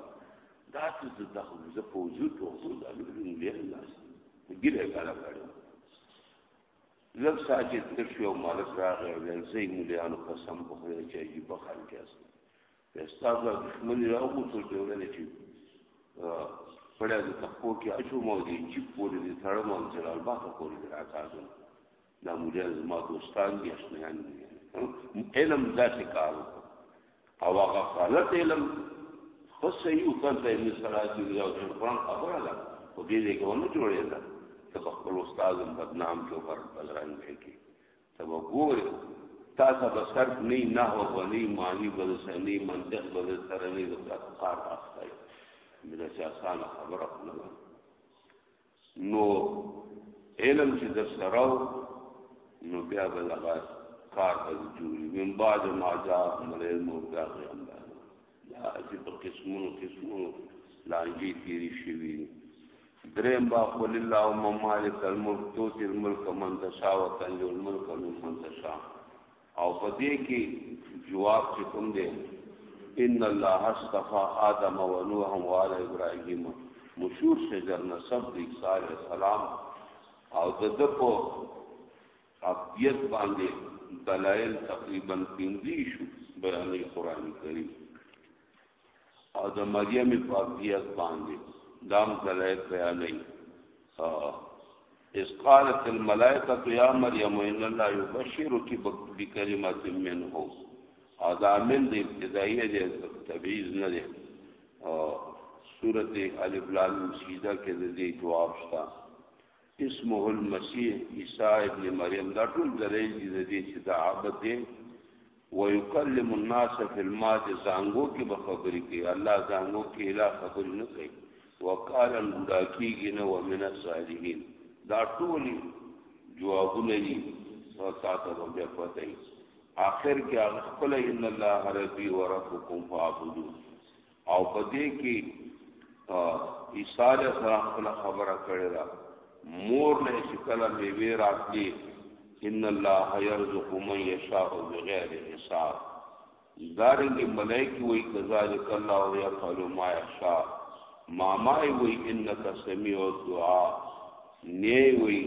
Speaker 1: دا څه زه دا خو زه پوځي ټوخو دا لږ لږ لاس ګیره کاله کړم لږ ساعت چې تېر شو یو ملک راغی او ویل زه مولیانو قسم په خدای چې عجیبه خلک یاست په ستاسو دښمني راوغوښتل چې ویل چې پړه د تخو کې اچو مو دي چې پورې دې تړم او جلال با ته پورې راکاږم دا مولیان زما دوستان دي اشنیان دي علم داسې کار وکړ او هغه غلط علم خو صحیح او کله ته ابن سراج دی او د قران خبره ده او دې دې کو نه جوړې ده ته په خپل استاد بدنام کې ور بدرنګ دی کې ته وګوره تاسو به صرف نه نه هو غني معنی بل سني منطق بل سره نه د کار واسطه دې چې آسان خبره نه نو علم چې در سره نو بیا به لغا کار به جوړي من بعد ما جاء ملل مودا غیم دا چې په قسمونو قسمونو لانجی تیری شوی درم با قل اللهم مالک الملک تؤتي الملك من تشاء وتنزع الملك ممن تشاء او په دې کې جواب چې کوم دی ان الله اصطفى آدم و نوح و آل ابراهيم مشهور شجر نسب دی عیسی علیہ السلام او د د په عبدیت باندې دلایل تقریبا 15 شو بیان قرآن کریم او د مریم پاکیت باندې دام دلایل بیانې ها اس قالت الملائکه یا مریم ان الله یبشرک بکلمات منه اذامن د ابتدایي د تبعیض نه ده سورته الف لام سیدا کې د دې جواب شته اسمه المسيح عيسى ابن مريم دا ټول دلایل دي د دې چې دا عبد دی ويكلم الناس في الماء زانګو کې به خبرې کوي الله زانګو کې اله خبرې نه کوي وقال البدا کېږي نه ومن الصالحين دا ټول جوابونه دي او تاسو به بیا پته یې اخر کې هغه خپل ان الله ربي وربكم فاعبدوه او په دې کې عیسی علیه السلام خپل خبره کړې ده مور له شکل میوه راتلی ان الله يرزق من يشاء بغیر حساب دارنګ ملائکه وی کذالک الله يفعل ما يشاء ماما وی انک سميع الدعاء نه وی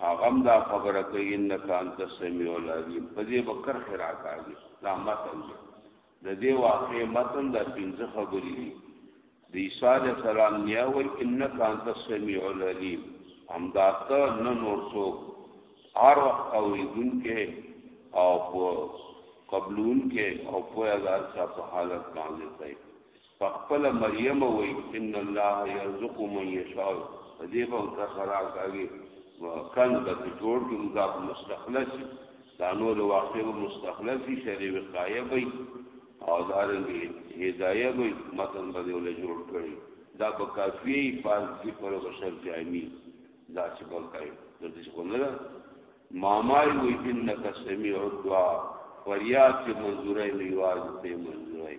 Speaker 1: هغه دا خبره کوي انک انت سميع العليم په دې بکر خیرات آږي دا متن دی د دې واقعې متن دا پنځه خبرې دي د عیسی علی السلام نیا وای انک انت السمیع العلیم هم دا ته نه نور سو هر وخت اوریدون کې او قبلون کې او په هغه څه په حالت باندې ځای پخپله مريم وائي ان الله يرزق من يشاء په دې به هم کسر راکاږي کن به ته جوړ کې مضاف مستخلص دا نور واقع به مستخلص شری وقایه وي او دارنګي هدايه وي متن به ول جوړ کړي دا به کافي پاس دي پر بشر جامي دا چې بلکای د دې څه نه ده مامای وي انک سميع الدعاء فریاد چې منظورای میواز ته منظورای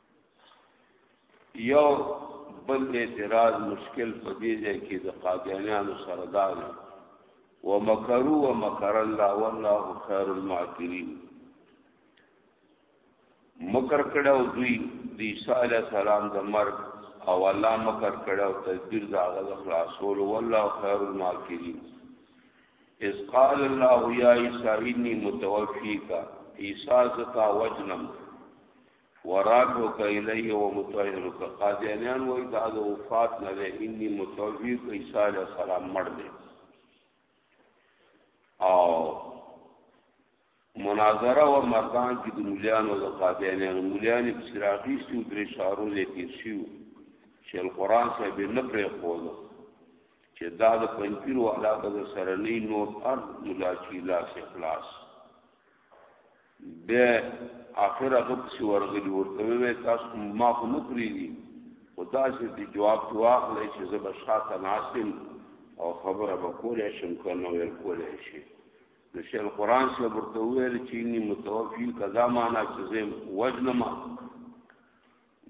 Speaker 1: یو بل اعتراض مشکل په دې ځای کې د قادیانانو سره دا دی ومکروا ومکر الله والله خير الماکرین مکر کړه او دوی د عیسی علی السلام د مرګ او الله مکر کړه او تدبیر دا غل خلاصول والله خير الماکرین اس قال الله یا عیسی انی متوفیکا عیسی زتا وجنم ورافعک الیه ومطهرک قادیانیان وای دا د وفات نه ده انی متوفی کو عیسی علیہ السلام مړ دی او مناظره و مردان کې د مولیانو د قادیانیانو مولیان په سراغی شو درې شارو دې تیر شو چې القرآن صاحب نه پرې خوله چې دا د پنځیر والا د سره نه نور ارض ملا چې لاس اخلاص به اخر هغه څو ورغلی ورته وی تاسو ما خو نه پریږي او دا چې دی جواب ته واخلې چې زه به شاته ناسم او خبره به کولې شم کنه ور کولې شي نو شیخ القرآن سره ورته ویل چې ني متوفي قضا معنا چې زم وجنما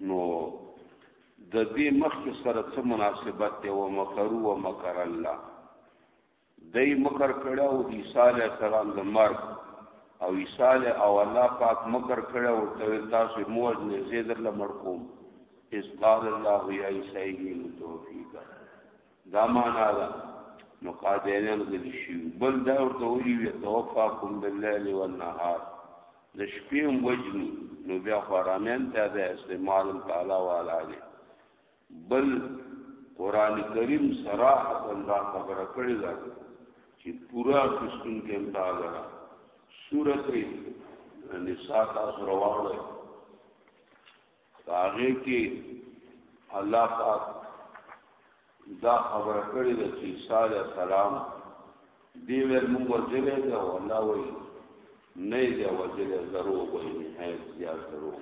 Speaker 1: نو د دې مخکې سره څه مناسبت دی او مکرو او مکر الله دی مکر کړه او عیسی علیه السلام د مرګ او عیسی علیه او الله پاک مکر کړه او ته تاسو موج نه زیدر لمر کوم اس قال الله یا عیسی انی متوفیک دا معنا ده نو قادینان غلی شي بل دا ورته وی وی توفاکم بالليل والنهار د شپې هم وجنی نو بیا خورامین ته د استعمال تعالی والا دی بل قرآن کریم صراحتا دا خبره کړې ده چې پورا کښتون کې امتا ده سورته نساء تاسو راوړل هغه کې الله پاک دا خبر کړی د چې صالح السلام دی ور موږ وځلې دا الله وای نه دی وځلې ضرور وای نه هیڅ یا ضرور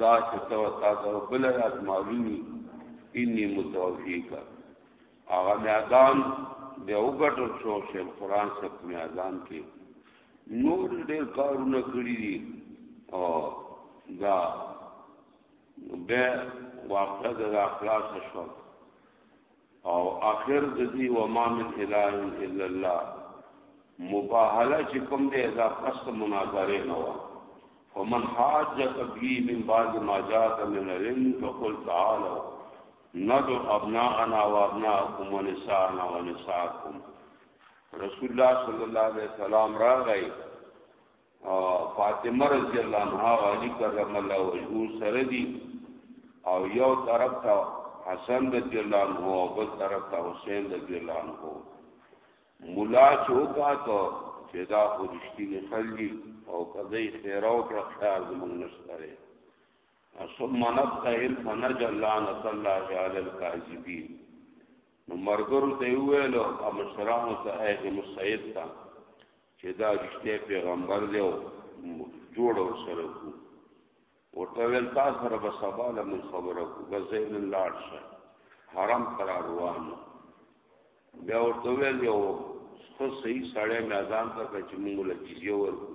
Speaker 1: دا چې ته تاسو بل راز معلومي اني متوفيك هغه میادان د وګټل شو چې قرآن سب میادان کې نور ډېر کارونه کړی دي او دا به واقع د اخلاص شو او اخر د دې و ما من اله الا الله مباهله چې کوم دې اذا قصد مناظره نه و فمن حاجت به من بعد ما جاءت من العلم فقل تعالوا ندعو ابناءنا وابناءكم ونساءنا ونساءكم رسول الله صلی الله علیه وسلم راغی فاطمه رضی الله عنها او علی کرم الله وجهه سره دي او یو طرف ته حسن رضی الله عنه او بل طرف ته حسین رضی الله عنه مولا چوکا ته چې دا خو رښتینی خلګي او کدی خیراو پر خیال زمونږ نشتره ثم نبتهل فنجل لعنت الله علی الكاذبین نو مرګرو ته ویلو او مشرانو ته اې مسید ته چه دا رشته پیغمبر دی او جوړ او سره کو ورته ویل تا سره به سبا له من خبره کو بس زین لاړ شه حرم پر روان بیا ورته ویل یو خو صحیح سړی میدان ته چې موږ له جزیه ورکو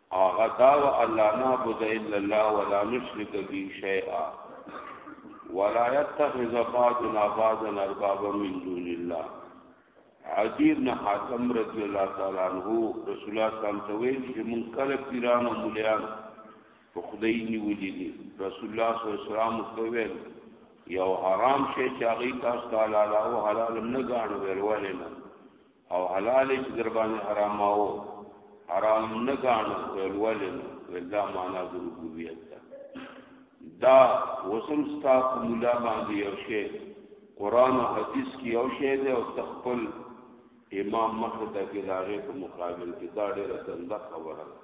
Speaker 1: هغه دا و الله نعبد الا الله ولا نشرک به شیئا ولا يتخذ بعضنا بعضا اربابا من دون الله عجیب نه حاتم رضی الله تعالی عنہ رسول الله صلی الله علیه وسلم چې مونږ کله پیران او مليان په خدای نیولې دي رسول الله صلی الله علیه وسلم کوول یو حرام شی چې هغه تاسو تعالی او حلال نه غاڼو ورولې نه او حلال چې در باندې حرام او حرام نه غاڼو ویل ولې ویل دا معنا د ربوبیت ده دا وسم ستا مولا باندې یو شی قران او حدیث کې یو شی دی او تخپل امام مخته کې داغه په مقابل کې دا ډېره څنګه خبره ده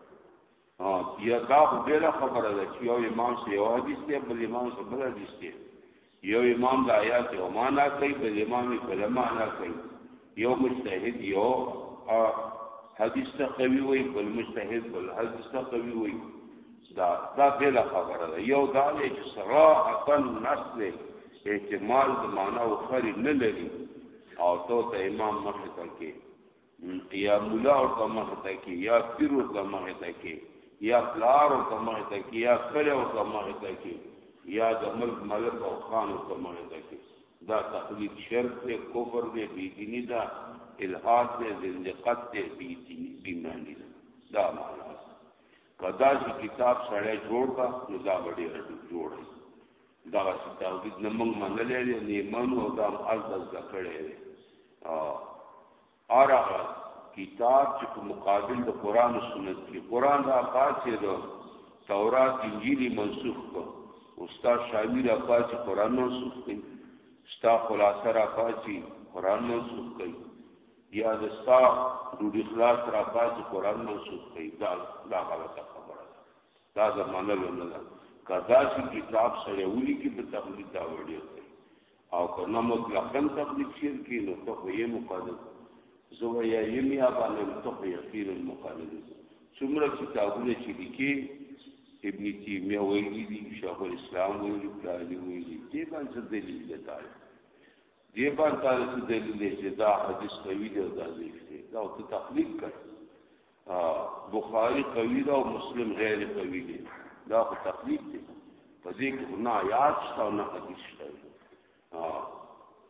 Speaker 1: ها یا دا خو بل خبره ده چې یو امام سي یو حدیث دی بل امام سي بل حدیث دی یو امام د آیات او معنا کوي بل امام یې بل معنا کوي یو مجتهد یو حدیث ته قوي وي بل مجتهد بل حدیث ته قوي وي دا دا بل خبره ده یو دا دی چې صراحتا نسل احتمال د معنا او خری نه لري او تو ته امام مخ ته کې یا مولا او ته مخ ته کې یا پیر او ته مخ ته کې یا پلار او ته مخ ته کې یا کله او ته مخ ته کې یا د ملک ملک او خان او ته مخ ته کې دا تقلید شرک دی کفر دی بی دینی دا الحاد دی زندقت دی بی دینی بی معنی دا معنا که داسې کتاب سړی جوړ کا نو دا به ډېر جوړ وي دغه توحید نه موږ منلې دی نه منو او دا از د زده کړې دی ارغه کتاب چې په مقابل د قران او سنت کې قران را پاتې دو تورات انجیل منسوخ کو استاد شاوی را پاتې قران منسوخ کړي استاد خلاصه را پاتې قران منسوخ کړي بیا د ستا ډوډی خلاص را پاسی قران منسوخ کړي دا دا غلطه خبره ده دا زمانه لونه ده کدا چې کتاب سره ولي کې په تقلید دا وړي او کنه مطلقاً تقلید شیر کې نو ته یې مقدس زو یا یمی ابانه ته یقین مقدس څومره کتابونه چې لیکي ابن تیمیه ویلي دي شیخ الاسلام ویلي دي ویلي دي باندې دلیل ده دې باندې تاسو څه دلیل دی چې دا حدیث قوي دی او دا ضعیف دی دا ته تخلیق کړ بخاری قوي دی او مسلم غیر قوي دی دا خو تخلیق دی په دې کې نه آیات شته او نه حدیث شته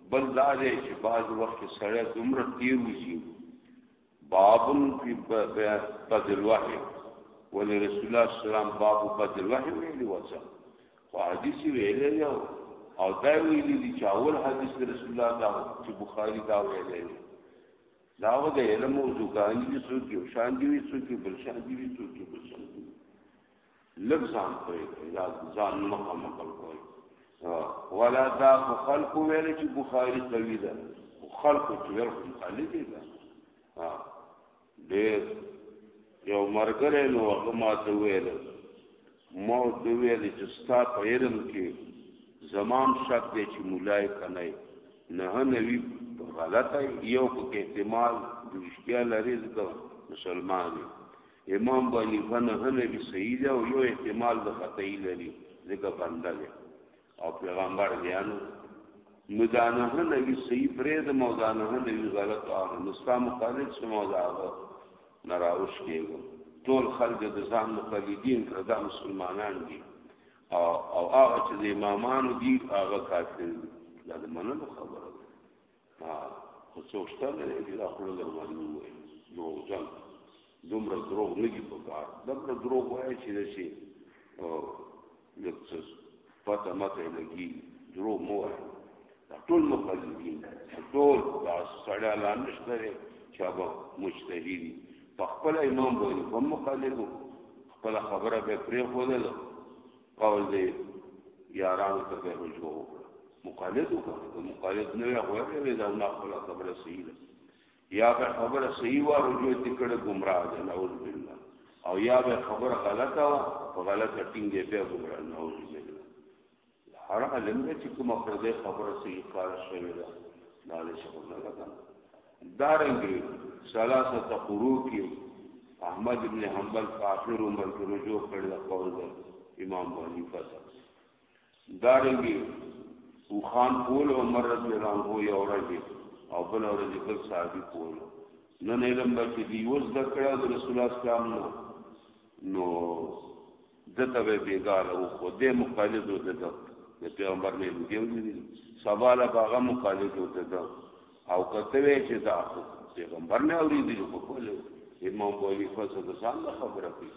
Speaker 1: بل دا دی چې بعض وخت سړی دومره تیر وځي باب فی بد الوحی ولی رسول الله صلی الله علیه وسلم باب بد الوحی ویلی وڅه خو حدیث ویلی یو او دا ویلی دی چې اول حدیث رسول الله دا چې بخاری دا ویلی دا و د علم او زګانی دي څوک یو شان دي څوک بل شان دي څوک بل شان دي لږ ځان پرې کوي دا ځان مخه مقل کوي ولا دا خلق ویل چې بخاری قوی ده خلق چې ویل خو خالی دی دا ډېر یو مرګره نو هغه ما ته ویل مو ته ویل چې ستا په علم کې زمام شک دی چې مولای کنه نه نوی غلطه یو په احتمال دوشتیا لري ځکه مسلمان دی امام بانی فنه نبی صحیح ده او یو احتمال د خطای لري ځکه بنده ده او پیغمبر دی نو نو دا نه نبی صحیح پرې د موضوع نه نبی غلط او نو ستا مخالف سم موضوع هغه نراوش کېږم ټول خلک د ځان مقلدین کړه دا مسلمانان دي او او هغه چې د امامانو دي هغه کافر دي دا د منلو خبره ها خو څوک شته نه دی چې دا خوله در باندې ووایي دروغجن دومره دروغ نه دي په کار دومره دروغ وایي چې داسې لږ څه پته مته لګي دروغ مه وایه دا ټول مخالفین ټول دا سړی لا نشته دی چې هغه مجتهدي دي په خپل امام باندې هم مخالفو خپل خبره به پرې ښودله قول دی یارانو ته به رجوع وکړه مقالد وکړه مقالد نه وي غوړې وي دا ما خپل خبره صحیح ده یا به خبره صحیح و رجوع تکړه گمراه ده نعوذ بالله او یا به خبره غلطه و په غلطه ټینګه به گمراه نعوذ بالله هر علم چې کومه پر دې خبره صحیح کار شوی ده دا له شکر نه ده دارنګه ثلاثه قرو کې احمد ابن حنبل په اخر عمر کې رجوع کړل د قول د امام ابو حنیفه سره دارنګي او خان پول عمر رضی الله عنه یو ورځ او بل ورځ بل صحابي پول نن علم به چې دی وز د کړه د رسول الله صلی الله علیه وسلم نو ده ته به بیګانه و خو ده مقلد و ده ده د پیغمبر نه دیو دی سبا له باغه مقالد وته دا او کته وی چې دا پیغمبر نه اوریدلی خو په له امام بولی فسه د ځان نه خبره کوي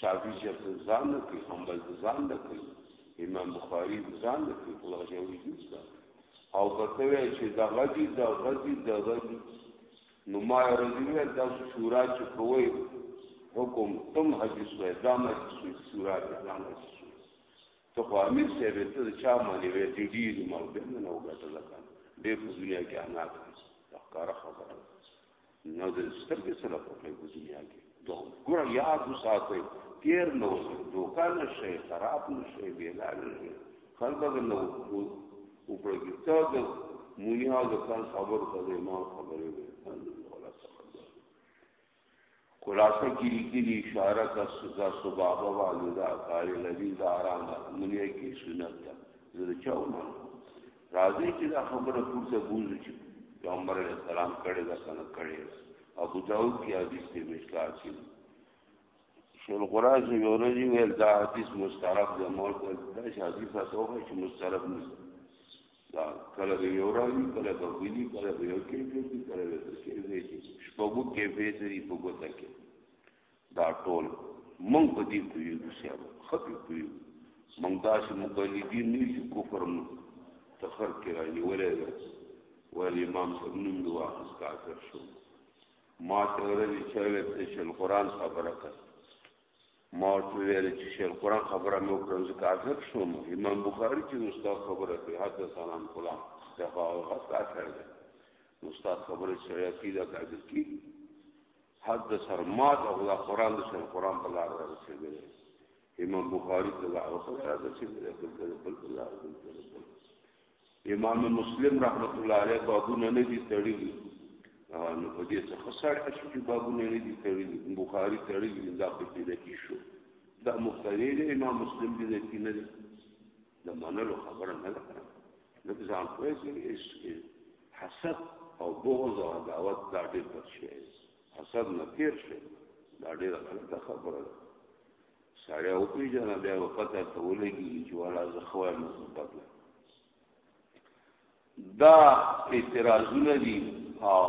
Speaker 1: شافعي چې د ځان نه کوي حنبل د ځان نه کوي امام بخاری د ځان نه کوي الله جوړي دي او کته وی چې دا غدي دا غدي دا غدي نو ما یو ورځ ویل تاسو شورا چې کوئ حکم تم حجي سوی دا مجلس وي شورا کې دا مجلس ته خو امیر صاحب ته د چا باندې وې دې دې دې ما به نه نو غته لکه دې په دنیا کې انا کړ دا کار خبره نظر سترګې سره په دنیا کې دخپل یاد وساتئ تیر نه وسه دوکا نه شي خراب نه شي بیلا نه شي خلبګ نه وکړه کې تا د مونیا د کان خبر ته ما خبرې وې خلاصه کې لیکلي اشاره کا سزا سبابه والدا قائل علی داران مونیا کې سنت ده زه چاو نه راځي چې دا خبره پورته بوزو چې پیغمبر علیه السلام کړي دا سند کړي ابو داود کې حدیث دی مشکار چې شل قراز یو رجی ویل دا حدیث مستعرب دی مور دا حدیث تاسو چې مستعرب نه دا کله به یو راځي کله به ویلي کله به یو کې دي کله به څه کې دي شپږو کې به دي په ګوته کې دا ټول مونږ په دې پوهیږو صاحب ښه پې پوهیږو مونږ داسې مقلدین نه یو چې کفر مو ته خر کې را نیولی ده ویل امام صاحب نوم مې واخیست کافر شو ما ته ورځې چا ویل ته شیخ القرآن خبره کړه ما ورته ویل چې شیخ القرآن خبره مې وکړه زه کافر شوم امام بخاري چې استاد خبره کوي حتی سلام کلام دغه هغه کافر دی استاد خبره چې عقیده کافر کېږي حد د سر مات او د قران د سر قران په لار رسیدل امام بخاری ته دا او څه راځي چې بل بل بل بل لار بل بل امام مسلم رحمت الله علیه بابونه نه دي تړلي نو په دې څه خسر شو چې بابونه نه دي تړلي بخاری تړلي دا په دې کې شو دا مختلف امام مسلم دې کې نه د منلو خبره نه ده لکه ځان پوه شي حسد او بغض او عداوت دا ډېر بد شي حسد نه تیر شي دا ډېره غلطه خبره ده سړی او پیژنه بیا به پته ته ولګي چې والا زه خو وایم زه بد دا اعتراضونه دي او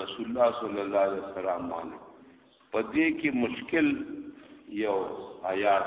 Speaker 1: رسول الله صلی الله علیه وسلم باندې په دې کې مشکل یو آیات